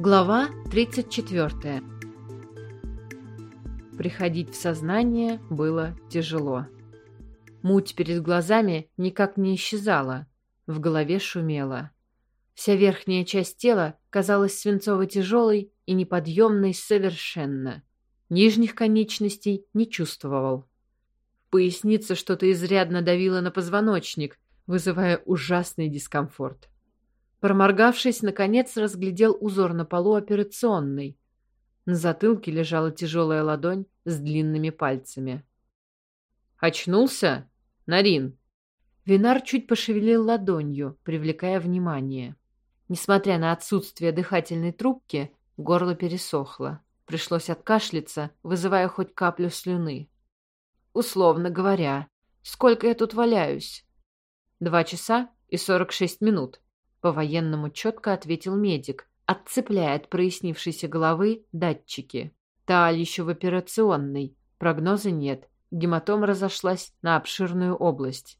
Глава 34. Приходить в сознание было тяжело. Муть перед глазами никак не исчезала, в голове шумело. Вся верхняя часть тела казалась свинцово-тяжелой и неподъемной совершенно. Нижних конечностей не чувствовал. В пояснице что-то изрядно давило на позвоночник, вызывая ужасный дискомфорт. Проморгавшись, наконец разглядел узор на полу операционной. На затылке лежала тяжелая ладонь с длинными пальцами. «Очнулся? Нарин!» Винар чуть пошевелил ладонью, привлекая внимание. Несмотря на отсутствие дыхательной трубки, горло пересохло. Пришлось откашляться, вызывая хоть каплю слюны. Условно говоря, сколько я тут валяюсь? Два часа и сорок шесть минут. По-военному четко ответил медик, отцепляя от прояснившейся головы датчики. Тааль еще в операционной. Прогноза нет. Гематома разошлась на обширную область.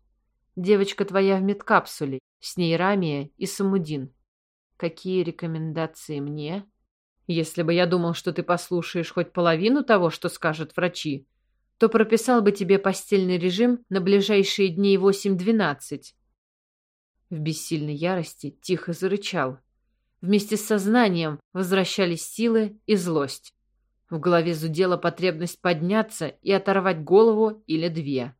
Девочка твоя в медкапсуле. С ней Рамия и Самудин. Какие рекомендации мне? Если бы я думал, что ты послушаешь хоть половину того, что скажут врачи, то прописал бы тебе постельный режим на ближайшие дней 8-12. В бессильной ярости тихо зарычал. Вместе с сознанием возвращались силы и злость. В голове зудела потребность подняться и оторвать голову или две.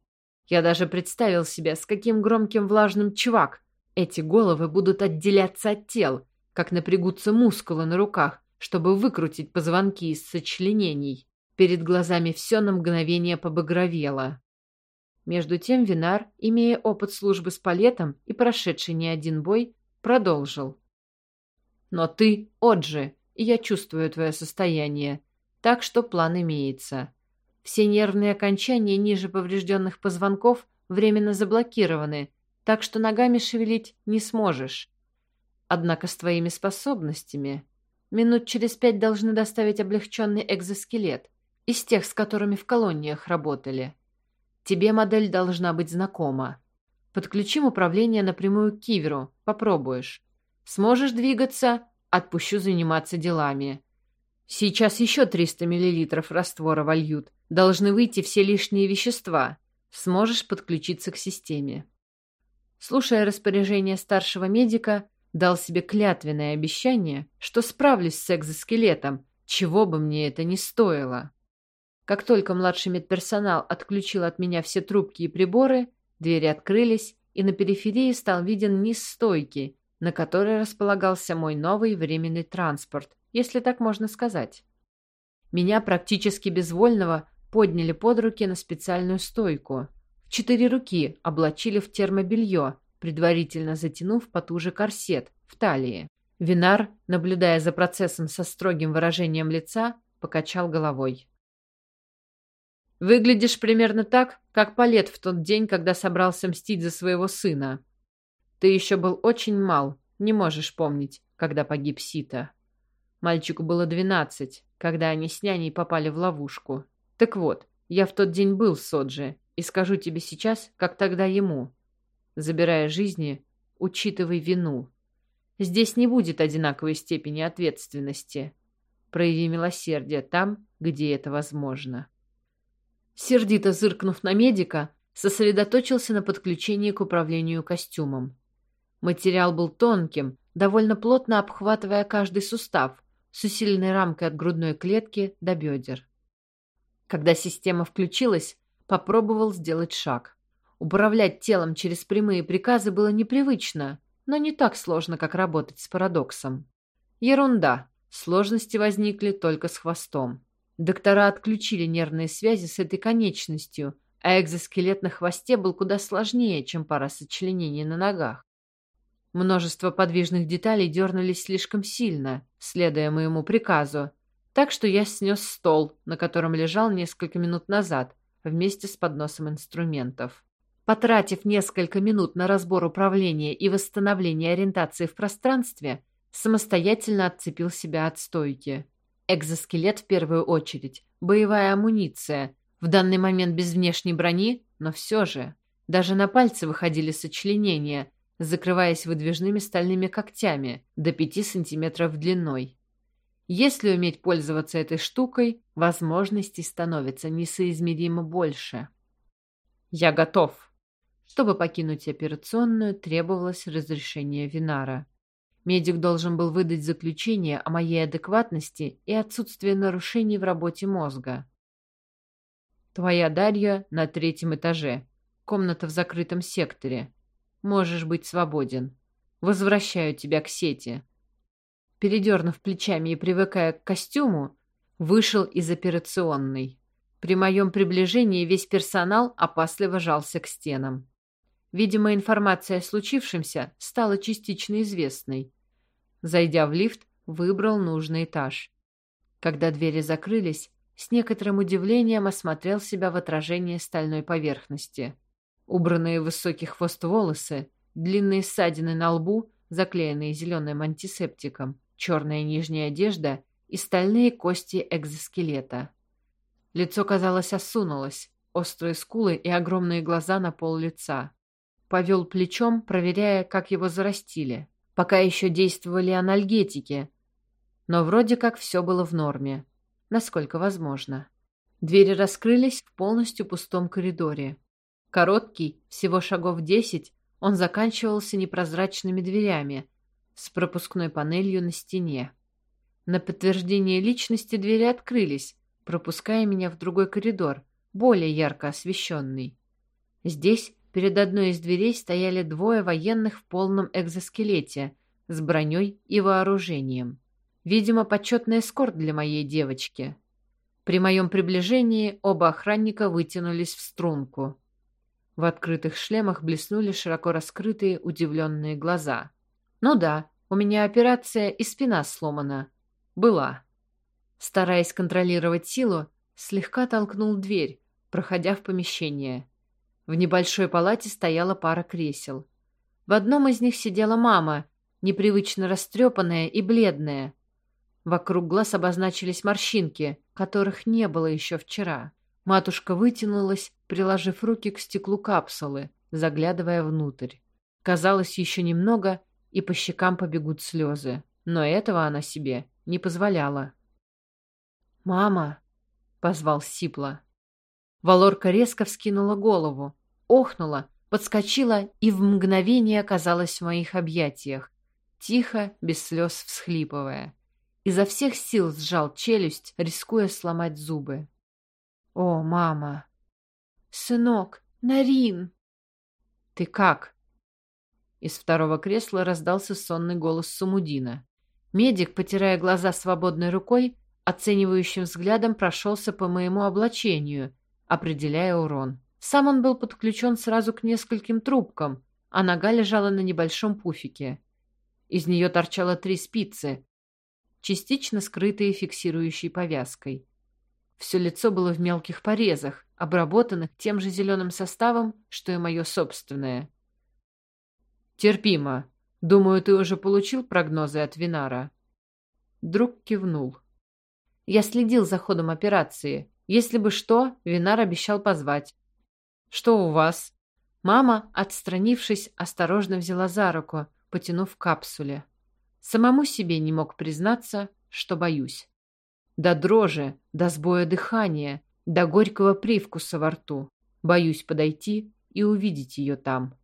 Я даже представил себе, с каким громким влажным чувак эти головы будут отделяться от тел, как напрягутся мускулы на руках, чтобы выкрутить позвонки из сочленений. Перед глазами все на мгновение побагровело. Между тем Винар, имея опыт службы с палетом и прошедший не один бой, продолжил. «Но ты, Оджи, и я чувствую твое состояние, так что план имеется. Все нервные окончания ниже поврежденных позвонков временно заблокированы, так что ногами шевелить не сможешь. Однако с твоими способностями минут через пять должны доставить облегченный экзоскелет из тех, с которыми в колониях работали. Тебе модель должна быть знакома. Подключим управление напрямую к киверу. Попробуешь. Сможешь двигаться? Отпущу заниматься делами. Сейчас еще 300 мл раствора вольют. Должны выйти все лишние вещества. Сможешь подключиться к системе. Слушая распоряжение старшего медика, дал себе клятвенное обещание, что справлюсь с экзоскелетом, чего бы мне это ни стоило. Как только младший медперсонал отключил от меня все трубки и приборы, двери открылись, и на периферии стал виден низ стойки, на которой располагался мой новый временный транспорт, если так можно сказать. Меня практически безвольного подняли под руки на специальную стойку. В четыре руки облачили в термобелье, предварительно затянув потуже корсет в талии. Винар, наблюдая за процессом со строгим выражением лица, покачал головой. Выглядишь примерно так, как Палет в тот день, когда собрался мстить за своего сына. Ты еще был очень мал, не можешь помнить, когда погиб Сита. Мальчику было двенадцать, когда они с няней попали в ловушку. Так вот, я в тот день был с Соджи, и скажу тебе сейчас, как тогда ему. Забирая жизни, учитывай вину. Здесь не будет одинаковой степени ответственности. Прояви милосердие там, где это возможно. Сердито зыркнув на медика, сосредоточился на подключении к управлению костюмом. Материал был тонким, довольно плотно обхватывая каждый сустав, с усиленной рамкой от грудной клетки до бедер. Когда система включилась, попробовал сделать шаг. Управлять телом через прямые приказы было непривычно, но не так сложно, как работать с парадоксом. Ерунда. Сложности возникли только с хвостом. Доктора отключили нервные связи с этой конечностью, а экзоскелет на хвосте был куда сложнее, чем пара сочленений на ногах. Множество подвижных деталей дернулись слишком сильно, следуя моему приказу, так что я снес стол, на котором лежал несколько минут назад, вместе с подносом инструментов. Потратив несколько минут на разбор управления и восстановление ориентации в пространстве, самостоятельно отцепил себя от стойки. Экзоскелет в первую очередь, боевая амуниция, в данный момент без внешней брони, но все же. Даже на пальцы выходили сочленения, закрываясь выдвижными стальными когтями до пяти сантиметров длиной. Если уметь пользоваться этой штукой, возможностей становится несоизмеримо больше. Я готов. Чтобы покинуть операционную, требовалось разрешение Винара. Медик должен был выдать заключение о моей адекватности и отсутствии нарушений в работе мозга. Твоя Дарья на третьем этаже. Комната в закрытом секторе. Можешь быть свободен. Возвращаю тебя к сети. Передернув плечами и привыкая к костюму, вышел из операционной. При моем приближении весь персонал опасливо жался к стенам. Видимо, информация о случившемся стала частично известной. Зайдя в лифт, выбрал нужный этаж. Когда двери закрылись, с некоторым удивлением осмотрел себя в отражении стальной поверхности. Убранные высокий хвост волосы, длинные ссадины на лбу, заклеенные зеленым антисептиком, черная нижняя одежда и стальные кости экзоскелета. Лицо, казалось, осунулось, острые скулы и огромные глаза на пол лица. Повел плечом, проверяя, как его зарастили. Пока еще действовали анальгетики, но вроде как все было в норме, насколько возможно. Двери раскрылись в полностью пустом коридоре. Короткий, всего шагов десять, он заканчивался непрозрачными дверями с пропускной панелью на стене. На подтверждение личности двери открылись, пропуская меня в другой коридор, более ярко освещенный. Здесь Перед одной из дверей стояли двое военных в полном экзоскелете, с броней и вооружением. Видимо, почетный эскорт для моей девочки. При моем приближении оба охранника вытянулись в струнку. В открытых шлемах блеснули широко раскрытые удивленные глаза. «Ну да, у меня операция и спина сломана. Была». Стараясь контролировать силу, слегка толкнул дверь, проходя в помещение. В небольшой палате стояла пара кресел. В одном из них сидела мама, непривычно растрепанная и бледная. Вокруг глаз обозначились морщинки, которых не было еще вчера. Матушка вытянулась, приложив руки к стеклу капсулы, заглядывая внутрь. Казалось, еще немного, и по щекам побегут слезы. Но этого она себе не позволяла. «Мама!» — позвал Сипла. Валорка резко вскинула голову, охнула, подскочила и в мгновение оказалась в моих объятиях, тихо, без слез всхлипывая. Изо всех сил сжал челюсть, рискуя сломать зубы. «О, мама!» «Сынок, Нарин!» «Ты как?» Из второго кресла раздался сонный голос Сумудина. Медик, потирая глаза свободной рукой, оценивающим взглядом прошелся по моему облачению, определяя урон. Сам он был подключен сразу к нескольким трубкам, а нога лежала на небольшом пуфике. Из нее торчало три спицы, частично скрытые фиксирующей повязкой. Все лицо было в мелких порезах, обработанных тем же зеленым составом, что и мое собственное. «Терпимо. Думаю, ты уже получил прогнозы от Винара?» Друг кивнул. Я следил за ходом операции. Если бы что, Винар обещал позвать. «Что у вас?» Мама, отстранившись, осторожно взяла за руку, потянув капсуле. Самому себе не мог признаться, что боюсь. До дрожи, до сбоя дыхания, до горького привкуса во рту. Боюсь подойти и увидеть ее там.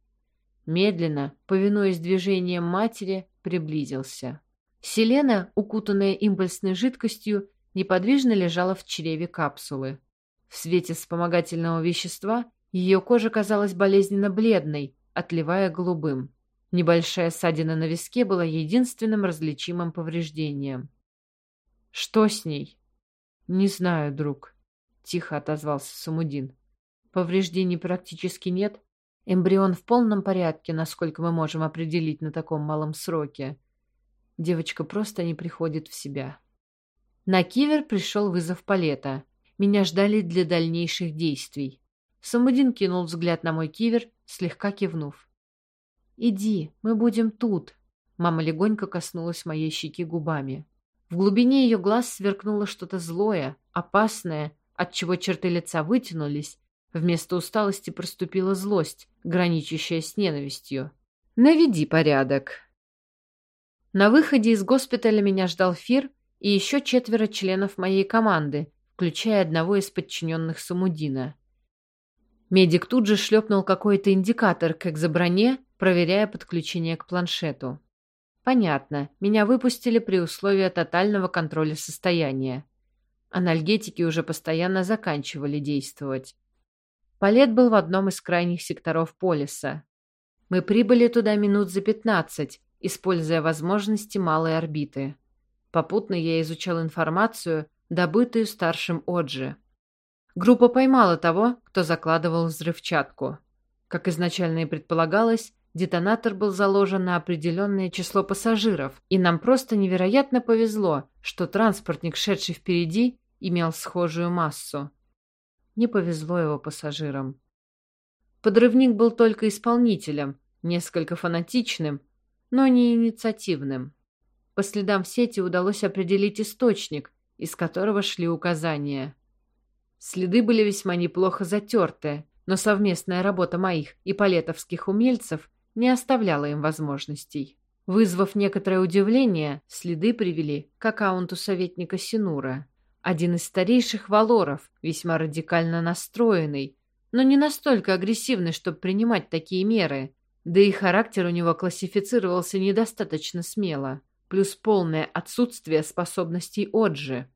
Медленно, повинуясь движениям матери, приблизился. Селена, укутанная импульсной жидкостью, неподвижно лежала в чреве капсулы. В свете вспомогательного вещества ее кожа казалась болезненно бледной, отливая голубым. Небольшая ссадина на виске была единственным различимым повреждением. «Что с ней?» «Не знаю, друг», — тихо отозвался Самудин. «Повреждений практически нет. Эмбрион в полном порядке, насколько мы можем определить на таком малом сроке. Девочка просто не приходит в себя». На кивер пришел вызов Палета. Меня ждали для дальнейших действий. Самудин кинул взгляд на мой кивер, слегка кивнув. «Иди, мы будем тут». Мама легонько коснулась моей щеки губами. В глубине ее глаз сверкнуло что-то злое, опасное, отчего черты лица вытянулись. Вместо усталости проступила злость, граничащая с ненавистью. «Наведи порядок». На выходе из госпиталя меня ждал Фир и еще четверо членов моей команды, включая одного из подчиненных Самудина. Медик тут же шлепнул какой-то индикатор к экзоброне, проверяя подключение к планшету. Понятно, меня выпустили при условии тотального контроля состояния. Анальгетики уже постоянно заканчивали действовать. Полет был в одном из крайних секторов полиса. Мы прибыли туда минут за пятнадцать, используя возможности малой орбиты. Попутно я изучал информацию, добытую старшим Оджи. Группа поймала того, кто закладывал взрывчатку. Как изначально и предполагалось, детонатор был заложен на определенное число пассажиров, и нам просто невероятно повезло, что транспортник, шедший впереди, имел схожую массу. Не повезло его пассажирам. Подрывник был только исполнителем, несколько фанатичным, но не инициативным. По следам в сети удалось определить источник, из которого шли указания. Следы были весьма неплохо затерты, но совместная работа моих и палетовских умельцев не оставляла им возможностей. Вызвав некоторое удивление, следы привели к аккаунту советника Синура. Один из старейших валоров, весьма радикально настроенный, но не настолько агрессивный, чтобы принимать такие меры, да и характер у него классифицировался недостаточно смело, плюс полное отсутствие способностей Оджи.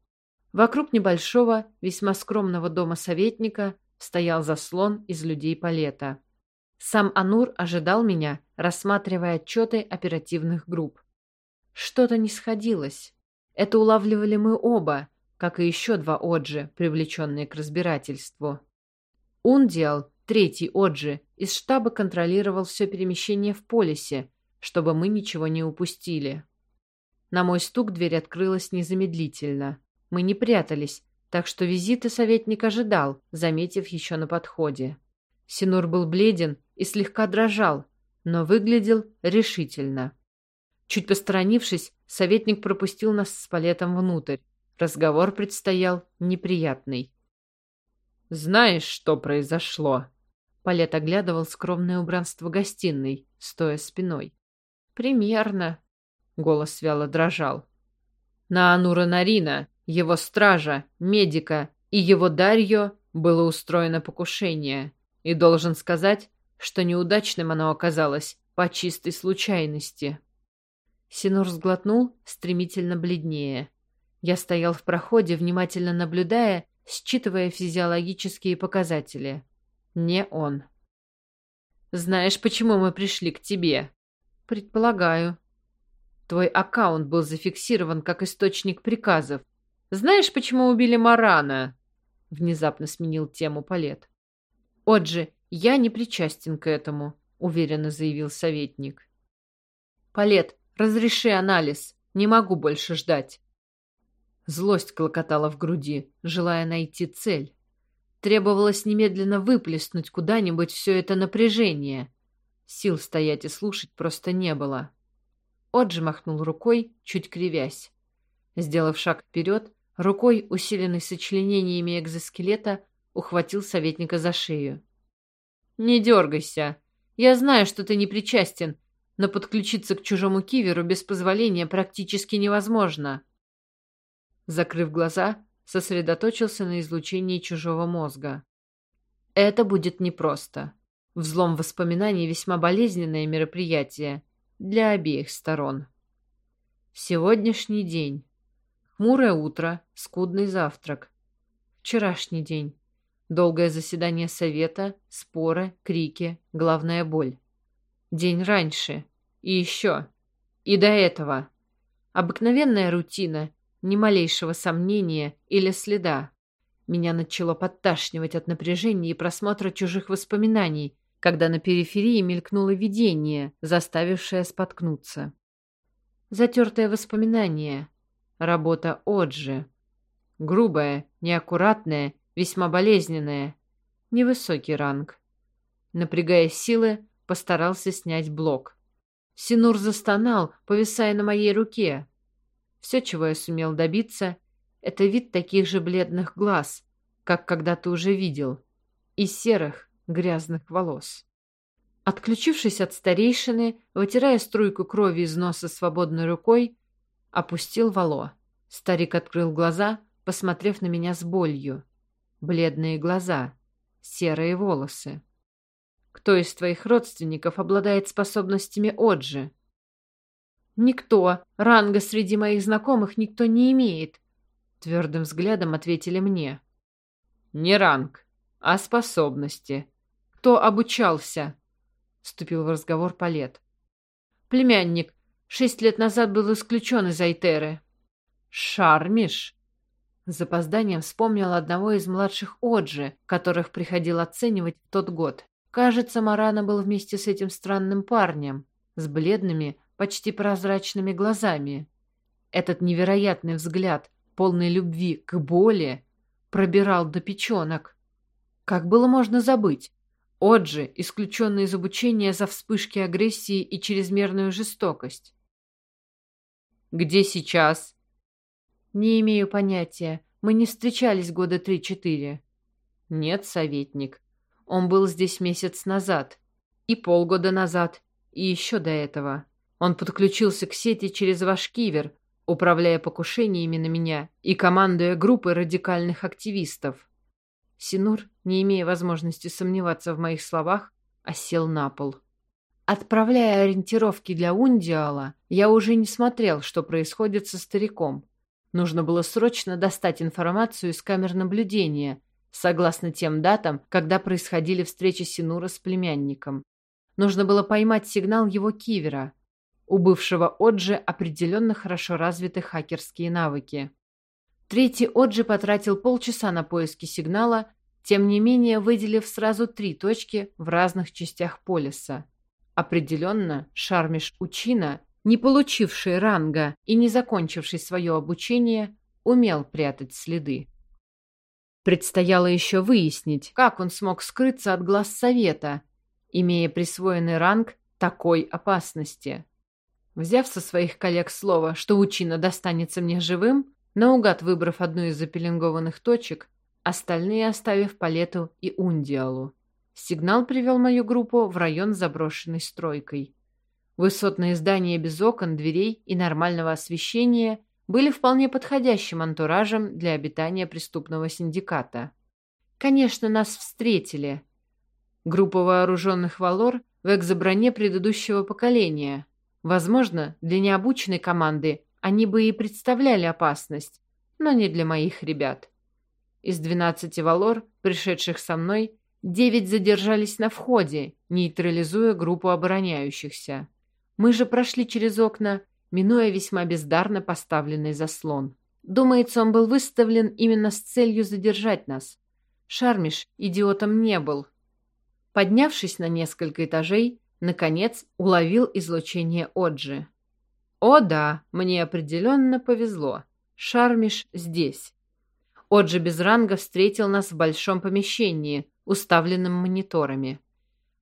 Вокруг небольшого, весьма скромного дома советника стоял заслон из людей Палета. Сам Анур ожидал меня, рассматривая отчеты оперативных групп. Что-то не сходилось. Это улавливали мы оба, как и еще два Оджи, привлеченные к разбирательству. Ундиал, третий Оджи, из штаба контролировал все перемещение в полисе, чтобы мы ничего не упустили. На мой стук дверь открылась незамедлительно. Мы не прятались, так что визита советник ожидал, заметив еще на подходе. Синур был бледен и слегка дрожал, но выглядел решительно. Чуть посторонившись, советник пропустил нас с палетом внутрь. Разговор предстоял неприятный. «Знаешь, что произошло?» Палет оглядывал скромное убранство гостиной, стоя спиной. «Примерно», — голос вяло дрожал. «На Анура Нарина, его стража, медика и его Дарьё было устроено покушение, и должен сказать, что неудачным оно оказалось по чистой случайности». Синур сглотнул, стремительно бледнее. Я стоял в проходе, внимательно наблюдая, считывая физиологические показатели. Не он. «Знаешь, почему мы пришли к тебе?» «Предполагаю». «Твой аккаунт был зафиксирован как источник приказов. Знаешь, почему убили Марана?» Внезапно сменил тему Палет. «Отже, я не причастен к этому», — уверенно заявил советник. «Палет, разреши анализ. Не могу больше ждать». Злость клокотала в груди, желая найти цель. Требовалось немедленно выплеснуть куда-нибудь все это напряжение. Сил стоять и слушать просто не было. Оджи махнул рукой, чуть кривясь. Сделав шаг вперед, рукой, усиленной сочленениями экзоскелета, ухватил советника за шею. «Не дергайся. Я знаю, что ты не причастен, но подключиться к чужому киверу без позволения практически невозможно. Закрыв глаза, сосредоточился на излучении чужого мозга. Это будет непросто. Взлом воспоминаний весьма болезненное мероприятие для обеих сторон. Сегодняшний день. Хмурое утро, скудный завтрак. Вчерашний день. Долгое заседание совета, споры, крики, главная боль. День раньше. И еще. И до этого. Обыкновенная рутина, ни малейшего сомнения или следа. Меня начало подташнивать от напряжения и просмотра чужих воспоминаний, когда на периферии мелькнуло видение, заставившее споткнуться. Затертое воспоминание. Работа Оджи. Грубая, неаккуратная, весьма болезненная. Невысокий ранг. Напрягая силы, постарался снять блок. Синур застонал, повисая на моей руке. Все, чего я сумел добиться, это вид таких же бледных глаз, как когда-то уже видел, и серых, грязных волос. Отключившись от старейшины, вытирая струйку крови из носа свободной рукой, опустил вало. Старик открыл глаза, посмотрев на меня с болью. Бледные глаза, серые волосы. Кто из твоих родственников обладает способностями Оджи? Никто. Ранга среди моих знакомых никто не имеет. Твердым взглядом ответили мне. Не ранг, а способности. Кто обучался? Вступил в разговор Палет. Племянник. Шесть лет назад был исключен из Айтеры. Шармиш? С запозданием вспомнил одного из младших Оджи, которых приходил оценивать в тот год. Кажется, Марана был вместе с этим странным парнем, с бледными, почти прозрачными глазами. Этот невероятный взгляд, полный любви к боли, пробирал до печенок. Как было можно забыть? Оджи, исключенный из обучения за вспышки агрессии и чрезмерную жестокость. «Где сейчас?» «Не имею понятия. Мы не встречались года три-четыре». «Нет, советник. Он был здесь месяц назад. И полгода назад. И еще до этого. Он подключился к сети через ваш кивер, управляя покушениями на меня и командуя группой радикальных активистов». Синур, не имея возможности сомневаться в моих словах, осел на пол. Отправляя ориентировки для Ундиала, я уже не смотрел, что происходит со стариком. Нужно было срочно достать информацию из камер наблюдения, согласно тем датам, когда происходили встречи Синура с племянником. Нужно было поймать сигнал его кивера. У бывшего Оджи определенно хорошо развиты хакерские навыки. Третий Оджи потратил полчаса на поиски сигнала, тем не менее выделив сразу три точки в разных частях полиса. Определенно, Шармиш Учина не получивший ранга и не закончивший свое обучение, умел прятать следы. Предстояло еще выяснить, как он смог скрыться от глаз совета, имея присвоенный ранг такой опасности. Взяв со своих коллег слово, что Учина достанется мне живым, наугад выбрав одну из запеленгованных точек, остальные оставив Палету и Ундиалу. Сигнал привел мою группу в район заброшенной стройкой. Высотные здания без окон, дверей и нормального освещения были вполне подходящим антуражем для обитания преступного синдиката. Конечно, нас встретили. Группа вооруженных валор в экзоброне предыдущего поколения. Возможно, для необученной команды они бы и представляли опасность, но не для моих ребят. Из двенадцати валор, пришедших со мной, девять задержались на входе, нейтрализуя группу обороняющихся. Мы же прошли через окна, минуя весьма бездарно поставленный заслон. Думается, он был выставлен именно с целью задержать нас. Шармиш идиотом не был. Поднявшись на несколько этажей, наконец уловил излучение Оджи. О да, мне определенно повезло. Шармиш здесь. Оджи без ранга встретил нас в большом помещении, уставленном мониторами.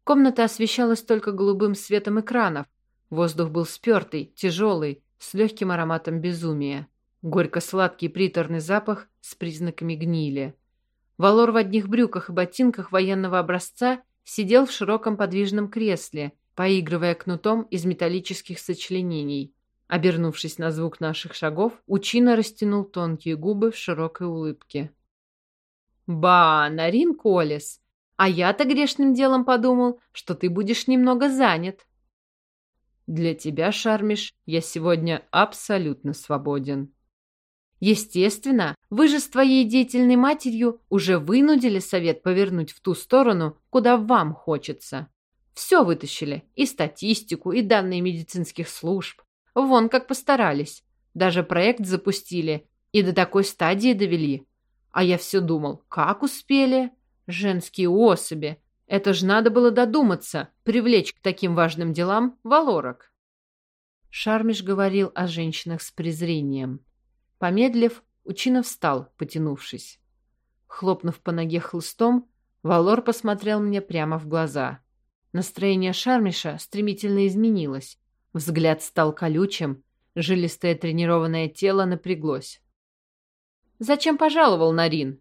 Комната освещалась только голубым светом экранов, Воздух был спертый, тяжелый, с легким ароматом безумия. Горько-сладкий приторный запах с признаками гнили. Валор в одних брюках и ботинках военного образца сидел в широком подвижном кресле, поигрывая кнутом из металлических сочленений. Обернувшись на звук наших шагов, Учина растянул тонкие губы в широкой улыбке. «Ба, Нарин Колес, а я-то грешным делом подумал, что ты будешь немного занят». Для тебя, Шармиш, я сегодня абсолютно свободен. Естественно, вы же с твоей деятельной матерью уже вынудили совет повернуть в ту сторону, куда вам хочется. Все вытащили, и статистику, и данные медицинских служб. Вон как постарались. Даже проект запустили и до такой стадии довели. А я все думал, как успели? Женские особи. Это ж надо было додуматься, привлечь к таким важным делам Валорок. Шармиш говорил о женщинах с презрением. Помедлив, Учина встал, потянувшись. Хлопнув по ноге хлыстом, Валор посмотрел мне прямо в глаза. Настроение Шармиша стремительно изменилось. Взгляд стал колючим, жилистое тренированное тело напряглось. «Зачем пожаловал, Нарин?»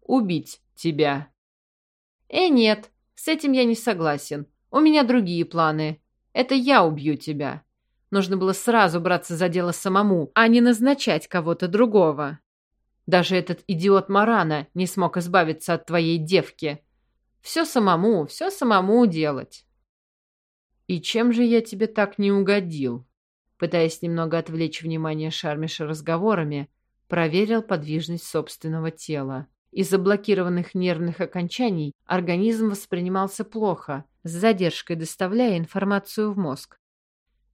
«Убить тебя», «Э, нет, с этим я не согласен. У меня другие планы. Это я убью тебя. Нужно было сразу браться за дело самому, а не назначать кого-то другого. Даже этот идиот Марана не смог избавиться от твоей девки. Все самому, все самому делать. И чем же я тебе так не угодил? Пытаясь немного отвлечь внимание Шармиша разговорами, проверил подвижность собственного тела. Из заблокированных нервных окончаний организм воспринимался плохо, с задержкой доставляя информацию в мозг.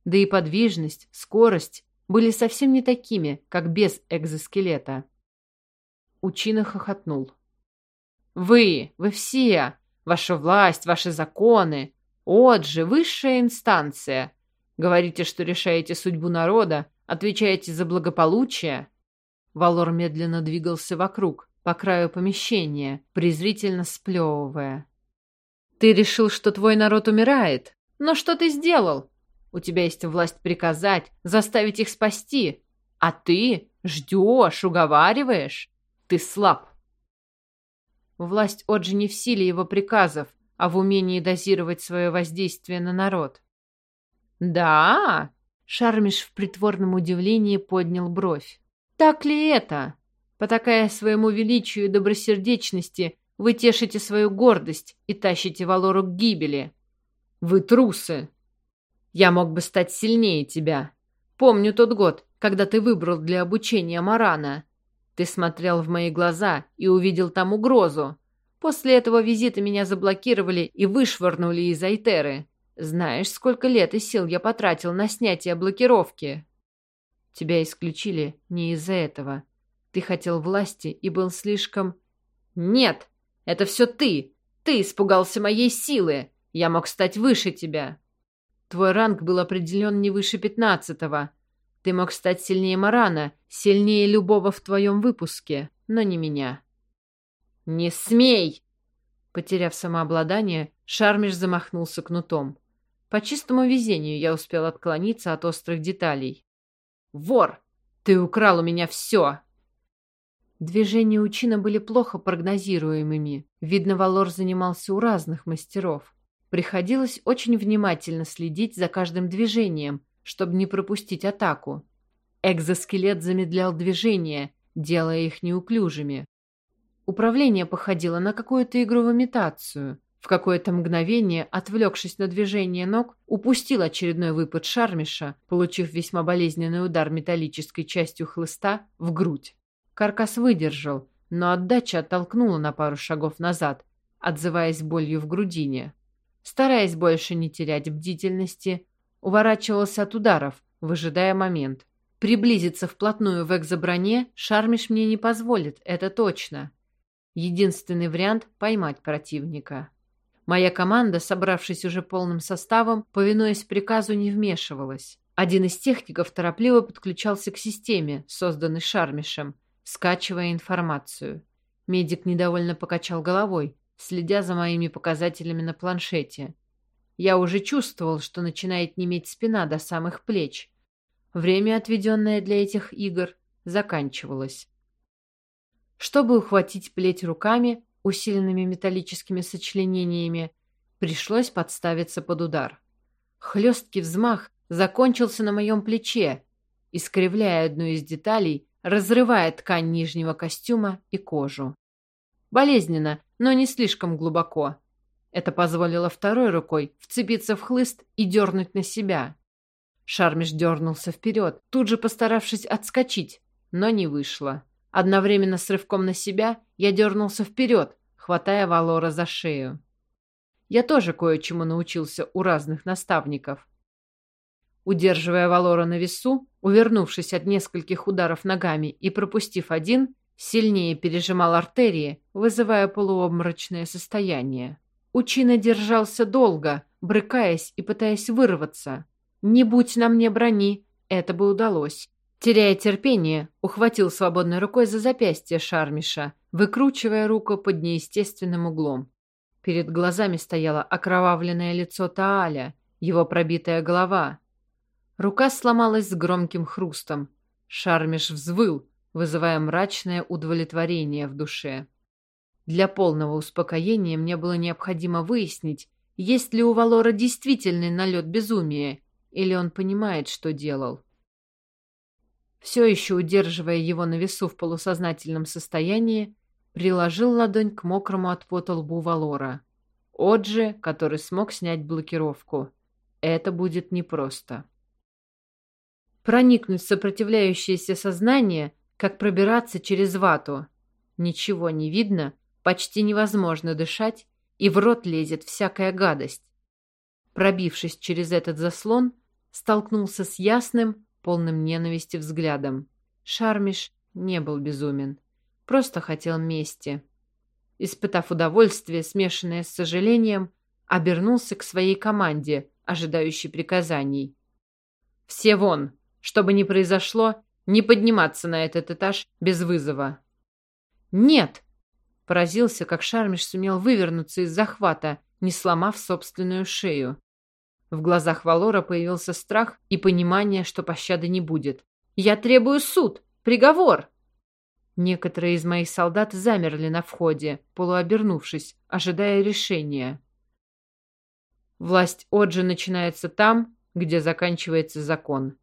Да и подвижность, скорость были совсем не такими, как без экзоскелета. Учина хохотнул. «Вы, вы все, ваша власть, ваши законы, от же, высшая инстанция. Говорите, что решаете судьбу народа, отвечаете за благополучие». Валор медленно двигался вокруг, по краю помещения, презрительно сплевывая. «Ты решил, что твой народ умирает? Но что ты сделал? У тебя есть власть приказать, заставить их спасти. А ты ждешь, уговариваешь. Ты слаб. Власть Оджи не в силе его приказов, а в умении дозировать свое воздействие на народ. «Да?» — Шармиш в притворном удивлении поднял бровь. «Так ли это? Потакая своему величию и добросердечности, вы тешите свою гордость и тащите Валору к гибели. Вы трусы!» Я мог бы стать сильнее тебя. Помню тот год, когда ты выбрал для обучения Марана. Ты смотрел в мои глаза и увидел там угрозу. После этого визита меня заблокировали и вышвырнули из Айтеры. Знаешь, сколько лет и сил я потратил на снятие блокировки? Тебя исключили не из-за этого. Ты хотел власти и был слишком... Нет, это все ты. Ты испугался моей силы. Я мог стать выше тебя. Твой ранг был определен не выше пятнадцатого. Ты мог стать сильнее Марана, сильнее любого в твоем выпуске, но не меня. «Не смей!» Потеряв самообладание, Шармиш замахнулся кнутом. По чистому везению я успел отклониться от острых деталей. «Вор! Ты украл у меня все!» Движения Учина были плохо прогнозируемыми. Видно, Валор занимался у разных мастеров. Приходилось очень внимательно следить за каждым движением, чтобы не пропустить атаку. Экзоскелет замедлял движения, делая их неуклюжими. Управление походило на какую-то игру в имитацию. В какое-то мгновение, отвлекшись на движение ног, упустил очередной выпад Шармиша, получив весьма болезненный удар металлической частью хлыста в грудь. Каркас выдержал, но отдача оттолкнула на пару шагов назад, отзываясь болью в грудине. Стараясь больше не терять бдительности, уворачивался от ударов, выжидая момент. Приблизиться вплотную в экзоброне Шармиш мне не позволит, это точно. Единственный вариант — поймать противника. Моя команда, собравшись уже полным составом, повинуясь приказу, не вмешивалась. Один из техников торопливо подключался к системе, созданной Шармишем, скачивая информацию. Медик недовольно покачал головой, следя за моими показателями на планшете. Я уже чувствовал, что начинает неметь спина до самых плеч. Время, отведенное для этих игр, заканчивалось. Чтобы ухватить плеть руками, усиленными металлическими сочленениями, пришлось подставиться под удар. Хлесткий взмах закончился на моем плече, искривляя одну из деталей, разрывая ткань нижнего костюма и кожу. Болезненно, но не слишком глубоко. Это позволило второй рукой вцепиться в хлыст и дернуть на себя. Шармиш дернулся вперед, тут же постаравшись отскочить, но не вышло. Одновременно с рывком на себя я дернулся вперед, хватая Валора за шею. Я тоже кое-чему научился у разных наставников. Удерживая Валора на весу, увернувшись от нескольких ударов ногами и пропустив один, Сильнее пережимал артерии, вызывая полуобморочное состояние. Учина держался долго, брыкаясь и пытаясь вырваться. Не будь на мне брони, это бы удалось. Теряя терпение, ухватил свободной рукой за запястье Шармиша, выкручивая руку под неестественным углом. Перед глазами стояло окровавленное лицо Тааля, его пробитая голова. Рука сломалась с громким хрустом. Шармиш взвыл, вызывая мрачное удовлетворение в душе. Для полного успокоения мне было необходимо выяснить, есть ли у Валора действительный налет безумия, или он понимает, что делал. Все еще удерживая его на весу в полусознательном состоянии, приложил ладонь к мокрому от пота лбу Валора. Оджи, который смог снять блокировку. Это будет непросто. Проникнуть в сопротивляющееся сознание, как пробираться через вату. Ничего не видно, почти невозможно дышать, и в рот лезет всякая гадость. Пробившись через этот заслон, столкнулся с ясным, полным ненависти взглядом. Шармиш не был безумен, просто хотел мести. Испытав удовольствие, смешанное с сожалением, обернулся к своей команде, ожидающей приказаний. «Все вон! Что бы ни произошло, не подниматься на этот этаж без вызова!» «Нет!» Поразился, как Шармиш сумел вывернуться из захвата, не сломав собственную шею. В глазах Валора появился страх и понимание, что пощады не будет. «Я требую суд! Приговор!» Некоторые из моих солдат замерли на входе, полуобернувшись, ожидая решения. Власть Оджи начинается там, где заканчивается закон.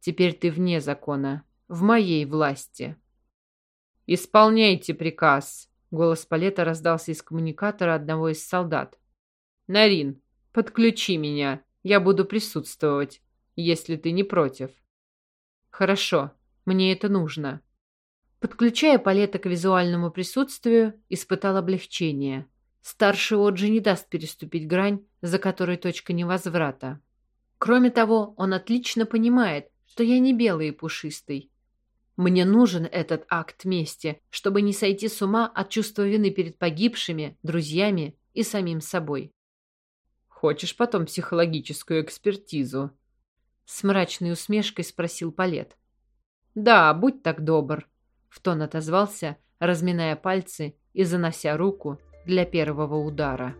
Теперь ты вне закона, в моей власти. «Исполняйте приказ!» Голос Палета раздался из коммуникатора одного из солдат. «Нарин, подключи меня. Я буду присутствовать, если ты не против». «Хорошо, мне это нужно». Подключая Палета к визуальному присутствию, испытал облегчение. Старший Оджи не даст переступить грань, за которой точка невозврата. Кроме того, он отлично понимает, что я не белый и пушистый, мне нужен этот акт мести, чтобы не сойти с ума от чувства вины перед погибшими, друзьями и самим собой. «Хочешь потом психологическую экспертизу?» С мрачной усмешкой спросил Палет. «Да, будь так добр», — в тон отозвался, разминая пальцы и занося руку для первого удара.